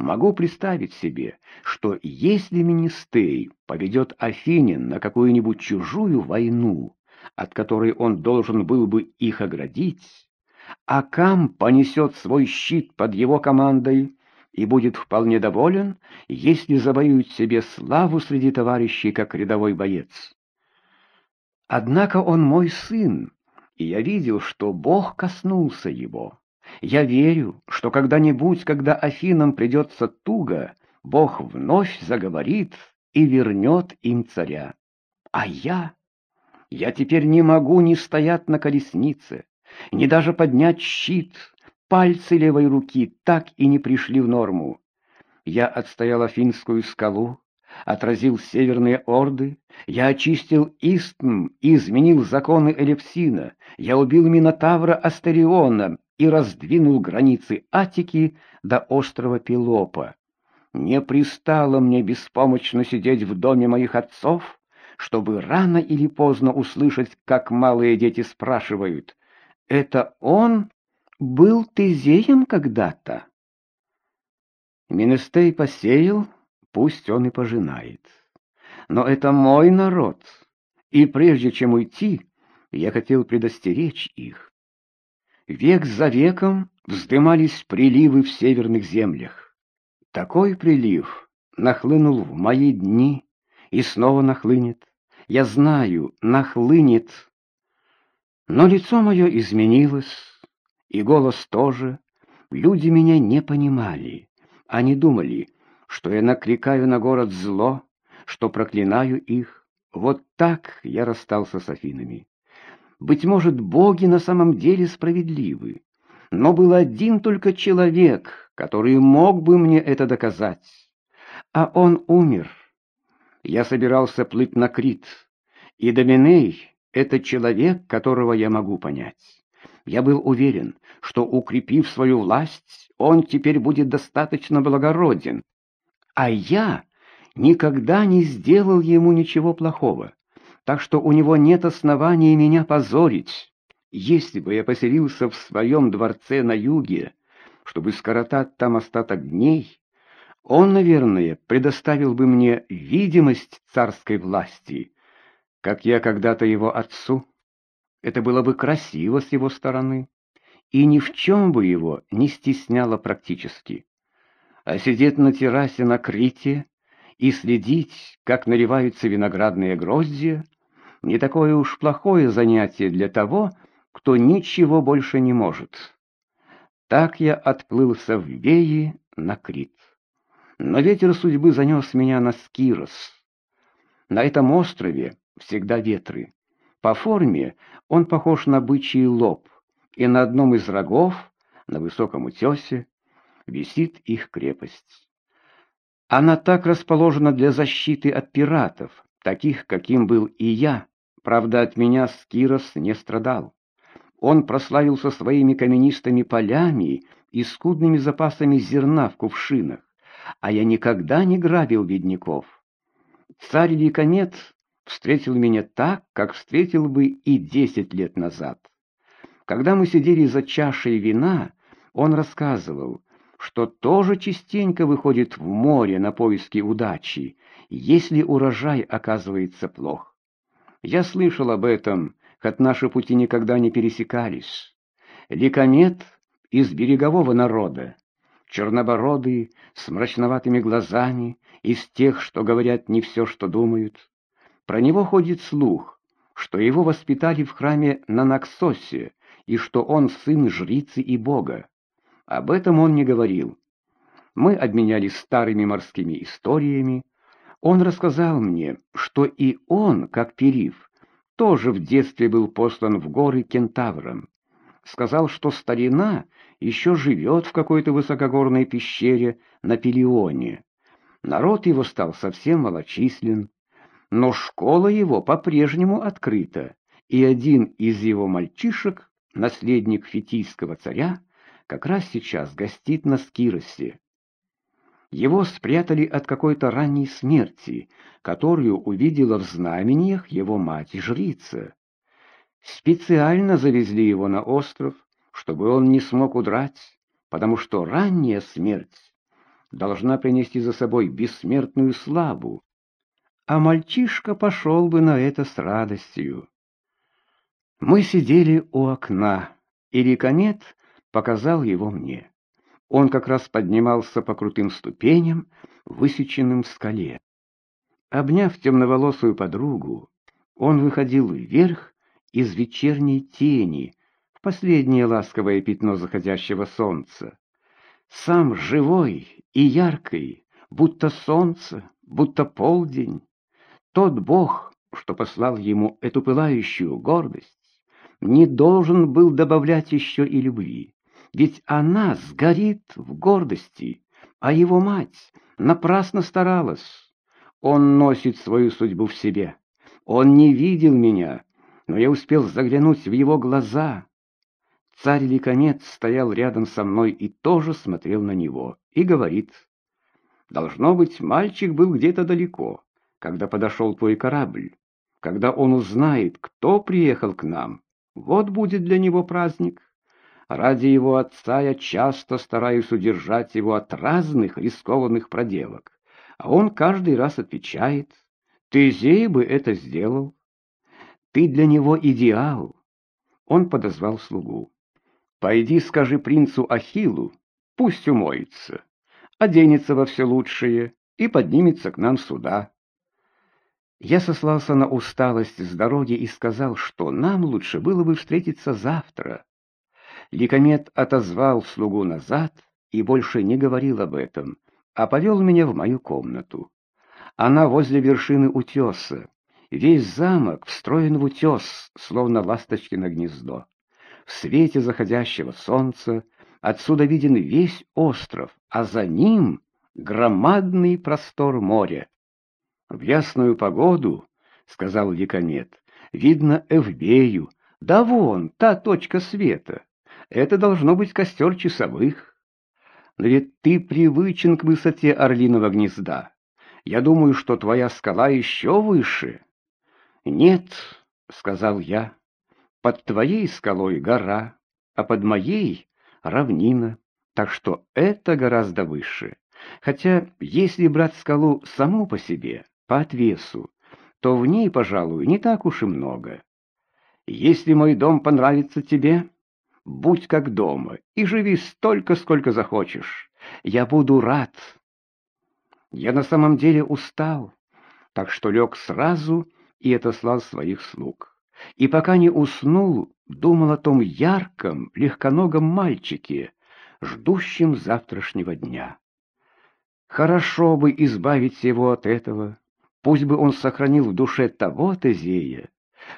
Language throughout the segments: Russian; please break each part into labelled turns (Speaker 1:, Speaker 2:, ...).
Speaker 1: Могу представить себе, что если Министей поведет Афинин на какую-нибудь чужую войну, от которой он должен был бы их оградить, а Кам понесет свой щит под его командой и будет вполне доволен, если завоюет себе славу среди товарищей как рядовой боец. Однако он мой сын, и я видел, что Бог коснулся его. Я верю, что когда-нибудь, когда Афинам придется туго, Бог вновь заговорит и вернет им царя. А я... Я теперь не могу ни стоять на колеснице, ни даже поднять щит. Пальцы левой руки так и не пришли в норму. Я отстоял Афинскую скалу, отразил северные орды, я очистил Истм и изменил законы Элевсина, я убил Минотавра Астериона и раздвинул границы Атики до острова Пелопа. Не пристало мне беспомощно сидеть в доме моих отцов, чтобы рано или поздно услышать, как малые дети спрашивают, «Это он был Тезеем когда-то?» Минестей посеял, пусть он и пожинает. Но это мой народ, и прежде чем уйти, я хотел предостеречь их. Век за веком вздымались приливы в северных землях. Такой прилив нахлынул в мои дни и снова нахлынет. Я знаю, нахлынет. Но лицо мое изменилось, и голос тоже. Люди меня не понимали. Они думали, что я накликаю на город зло, что проклинаю их. Вот так я расстался с Афинами. Быть может, боги на самом деле справедливы, но был один только человек, который мог бы мне это доказать. А он умер. Я собирался плыть на Крит, и Доминей — это человек, которого я могу понять. Я был уверен, что, укрепив свою власть, он теперь будет достаточно благороден. А я никогда не сделал ему ничего плохого так что у него нет оснований меня позорить. Если бы я поселился в своем дворце на юге, чтобы скоротать там остаток дней, он, наверное, предоставил бы мне видимость царской власти, как я когда-то его отцу. Это было бы красиво с его стороны, и ни в чем бы его не стесняло практически. А сидеть на террасе на Крите и следить, как наливаются виноградные гроздья, не такое уж плохое занятие для того, кто ничего больше не может. Так я отплылся в Веи на Крит. Но ветер судьбы занес меня на Скирос. На этом острове всегда ветры. По форме он похож на бычий лоб, и на одном из рогов, на высоком утесе, висит их крепость. Она так расположена для защиты от пиратов, таких, каким был и я. Правда, от меня Скирос не страдал. Он прославился своими каменистыми полями и скудными запасами зерна в кувшинах, а я никогда не грабил бедняков. Царь Ликонет встретил меня так, как встретил бы и десять лет назад. Когда мы сидели за чашей вина, он рассказывал, что тоже частенько выходит в море на поиски удачи, если урожай оказывается плох. Я слышал об этом, хоть наши пути никогда не пересекались. Ликомет из берегового народа, чернобородый, с мрачноватыми глазами, из тех, что говорят не все, что думают. Про него ходит слух, что его воспитали в храме на Наксосе, и что он сын жрицы и бога. Об этом он не говорил. Мы обменялись старыми морскими историями. Он рассказал мне, что и он, как Периф, тоже в детстве был послан в горы кентавром. Сказал, что старина еще живет в какой-то высокогорной пещере на Пелионе. Народ его стал совсем малочислен, но школа его по-прежнему открыта, и один из его мальчишек, наследник фетийского царя, как раз сейчас гостит на Скиросе. Его спрятали от какой-то ранней смерти, которую увидела в знамениях его мать-жрица. Специально завезли его на остров, чтобы он не смог удрать, потому что ранняя смерть должна принести за собой бессмертную славу, а мальчишка пошел бы на это с радостью. Мы сидели у окна, и Риконет показал его мне. Он как раз поднимался по крутым ступеням, высеченным в скале. Обняв темноволосую подругу, он выходил вверх из вечерней тени в последнее ласковое пятно заходящего солнца. Сам живой и яркий, будто солнце, будто полдень. Тот Бог, что послал ему эту пылающую гордость, не должен был добавлять еще и любви, ведь она сгорит в гордости, а его мать напрасно старалась. Он носит свою судьбу в себе. Он не видел меня, но я успел заглянуть в его глаза. Царь Ликонец стоял рядом со мной и тоже смотрел на него, и говорит, «Должно быть, мальчик был где-то далеко, когда подошел твой корабль. Когда он узнает, кто приехал к нам, вот будет для него праздник. Ради его отца я часто стараюсь удержать его от разных рискованных проделок, а он каждый раз отвечает, «Ты, Зей, бы это сделал. Ты для него идеал». Он подозвал слугу. «Пойди скажи принцу Ахиллу, пусть умоется, оденется во все лучшее и поднимется к нам сюда». Я сослался на усталость с дороги и сказал, что нам лучше было бы встретиться завтра. Ликомет отозвал слугу назад и больше не говорил об этом, а повел меня в мою комнату. Она возле вершины утеса. Весь замок встроен в утес, словно ласточкино гнездо. В свете заходящего солнца отсюда виден весь остров, а за ним громадный простор моря. В ясную погоду, — сказал Диконет, — видно Эвбею, да вон, та точка света. Это должно быть костер часовых. Но ведь ты привычен к высоте орлиного гнезда. Я думаю, что твоя скала еще выше. Нет, — сказал я, — под твоей скалой гора, а под моей — равнина, так что это гораздо выше. Хотя, если брать скалу саму по себе, по отвесу, то в ней, пожалуй, не так уж и много. Если мой дом понравится тебе, будь как дома и живи столько, сколько захочешь. Я буду рад. Я на самом деле устал, так что лег сразу и отослал своих слуг. И пока не уснул, думал о том ярком, легконогом мальчике, ждущем завтрашнего дня. Хорошо бы избавить его от этого, Пусть бы он сохранил в душе того Тезея,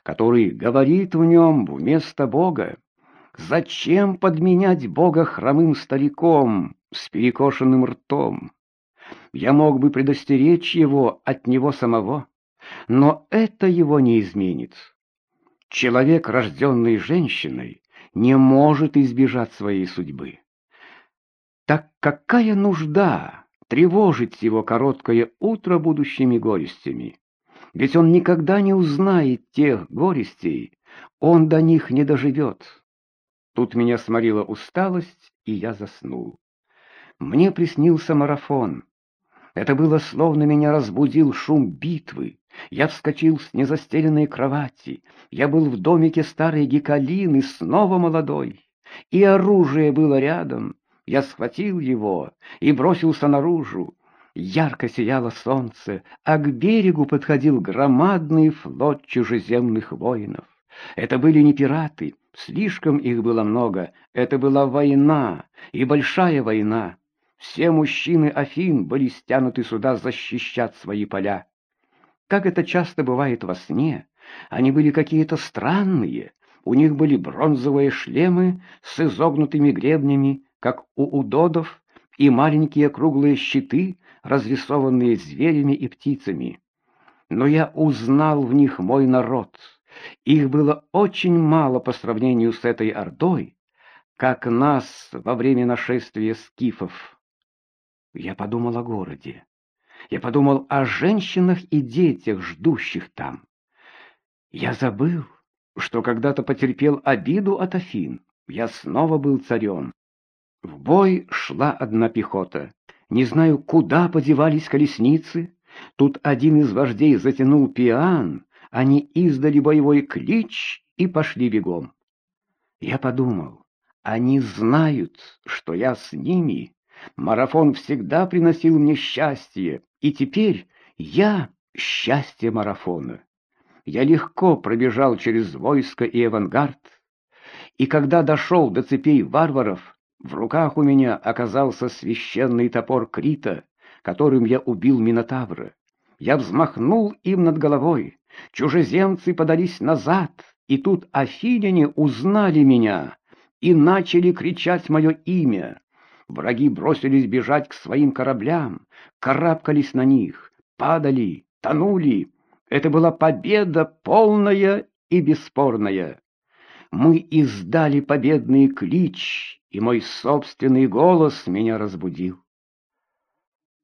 Speaker 1: который говорит в нем вместо Бога. Зачем подменять Бога хромым стариком с перекошенным ртом? Я мог бы предостеречь его от него самого, но это его не изменит. Человек, рожденный женщиной, не может избежать своей судьбы. Так какая нужда тревожить его короткое утро будущими горестями. Ведь он никогда не узнает тех горестей, он до них не доживет. Тут меня сморила усталость, и я заснул. Мне приснился марафон. Это было словно меня разбудил шум битвы. Я вскочил с незастеленной кровати. Я был в домике старой Гекалины, снова молодой. И оружие было рядом. Я схватил его и бросился наружу. Ярко сияло солнце, а к берегу подходил громадный флот чужеземных воинов. Это были не пираты, слишком их было много. Это была война, и большая война. Все мужчины Афин были стянуты сюда защищать свои поля. Как это часто бывает во сне, они были какие-то странные. У них были бронзовые шлемы с изогнутыми гребнями, как у удодов, и маленькие круглые щиты, разрисованные зверями и птицами. Но я узнал в них мой народ. Их было очень мало по сравнению с этой ордой, как нас во время нашествия скифов. Я подумал о городе. Я подумал о женщинах и детях, ждущих там. Я забыл, что когда-то потерпел обиду от Афин. Я снова был царем. В бой шла одна пехота. Не знаю, куда подевались колесницы. Тут один из вождей затянул пиан, они издали боевой клич и пошли бегом. Я подумал, они знают, что я с ними. Марафон всегда приносил мне счастье, и теперь я — счастье марафона. Я легко пробежал через войско и авангард, и когда дошел до цепей варваров, в руках у меня оказался священный топор Крита, которым я убил Минотавра. Я взмахнул им над головой, чужеземцы подались назад, и тут афиняне узнали меня и начали кричать мое имя. Враги бросились бежать к своим кораблям, карабкались на них, падали, тонули. Это была победа полная и бесспорная. Мы издали победный клич, и мой собственный голос меня разбудил.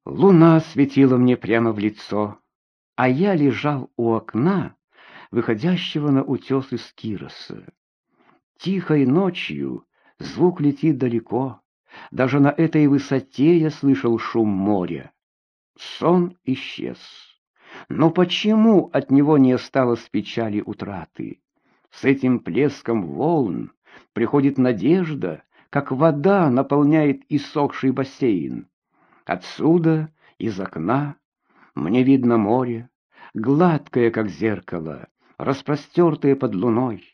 Speaker 1: Луна светила мне прямо в лицо, а я лежал у окна, выходящего на утес из Кироса. Тихой ночью звук летит далеко, даже на этой высоте я слышал шум моря. Сон исчез. Но почему от него не осталось печали утраты? С этим плеском волн приходит надежда, как вода наполняет иссохший бассейн. Отсюда, из окна, мне видно море, гладкое, как зеркало, распростертое под луной,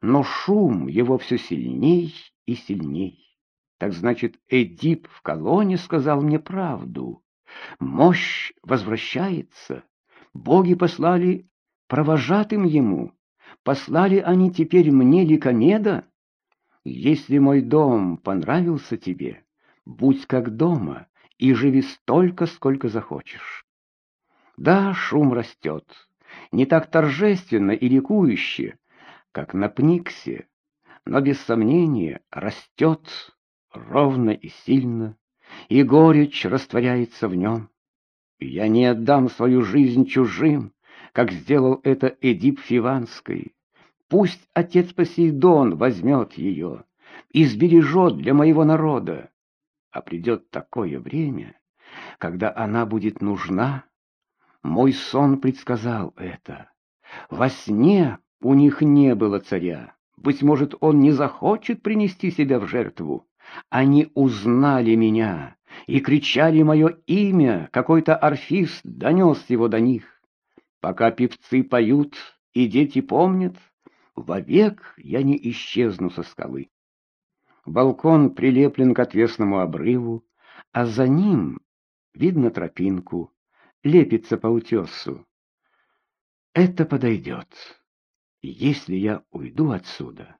Speaker 1: но шум его все сильней и сильней. Так значит, Эдип в колонне сказал мне правду. Мощь возвращается. Боги послали провожатым ему. Послали они теперь мне Ликомеда? Если мой дом понравился тебе, будь как дома, и живи столько, сколько захочешь. Да, шум растет, не так торжественно и ликующе, как на Пниксе, но без сомнения растет ровно и сильно, и горечь растворяется в нем. Я не отдам свою жизнь чужим, как сделал это Эдип Фиванский. Пусть отец Посейдон возьмет ее и сбережет для моего народа а придет такое время, когда она будет нужна. Мой сон предсказал это. Во сне у них не было царя. Быть может, он не захочет принести себя в жертву. Они узнали меня и кричали мое имя. Какой-то орфист донес его до них. Пока певцы поют и дети помнят, вовек я не исчезну со скалы. Балкон прилеплен к отвесному обрыву, а за ним видно тропинку, лепится по утесу. Это подойдет. Если я уйду отсюда,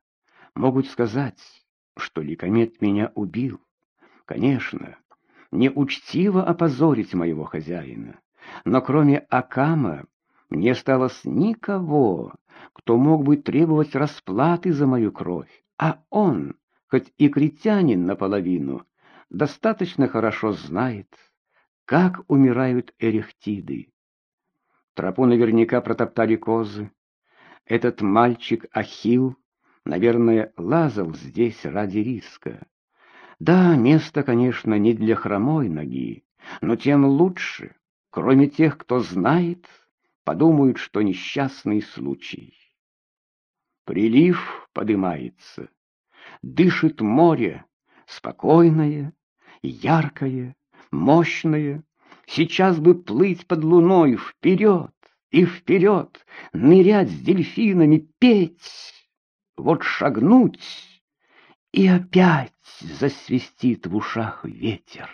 Speaker 1: могут сказать, что ликомет меня убил. Конечно, не учтиво опозорить моего хозяина, но кроме Акама не осталось никого, кто мог бы требовать расплаты за мою кровь, а он хоть и критянин наполовину, достаточно хорошо знает, как умирают эрехтиды. Тропу наверняка протоптали козы. Этот мальчик Ахил, наверное, лазал здесь ради риска. Да, место, конечно, не для хромой ноги, но тем лучше. Кроме тех, кто знает, подумают, что несчастный случай. Прилив подымается дышит море, спокойное, яркое, мощное. Сейчас бы плыть под луной вперед и вперед, нырять с дельфинами, петь. Вот шагнуть, и опять засвистит в ушах ветер.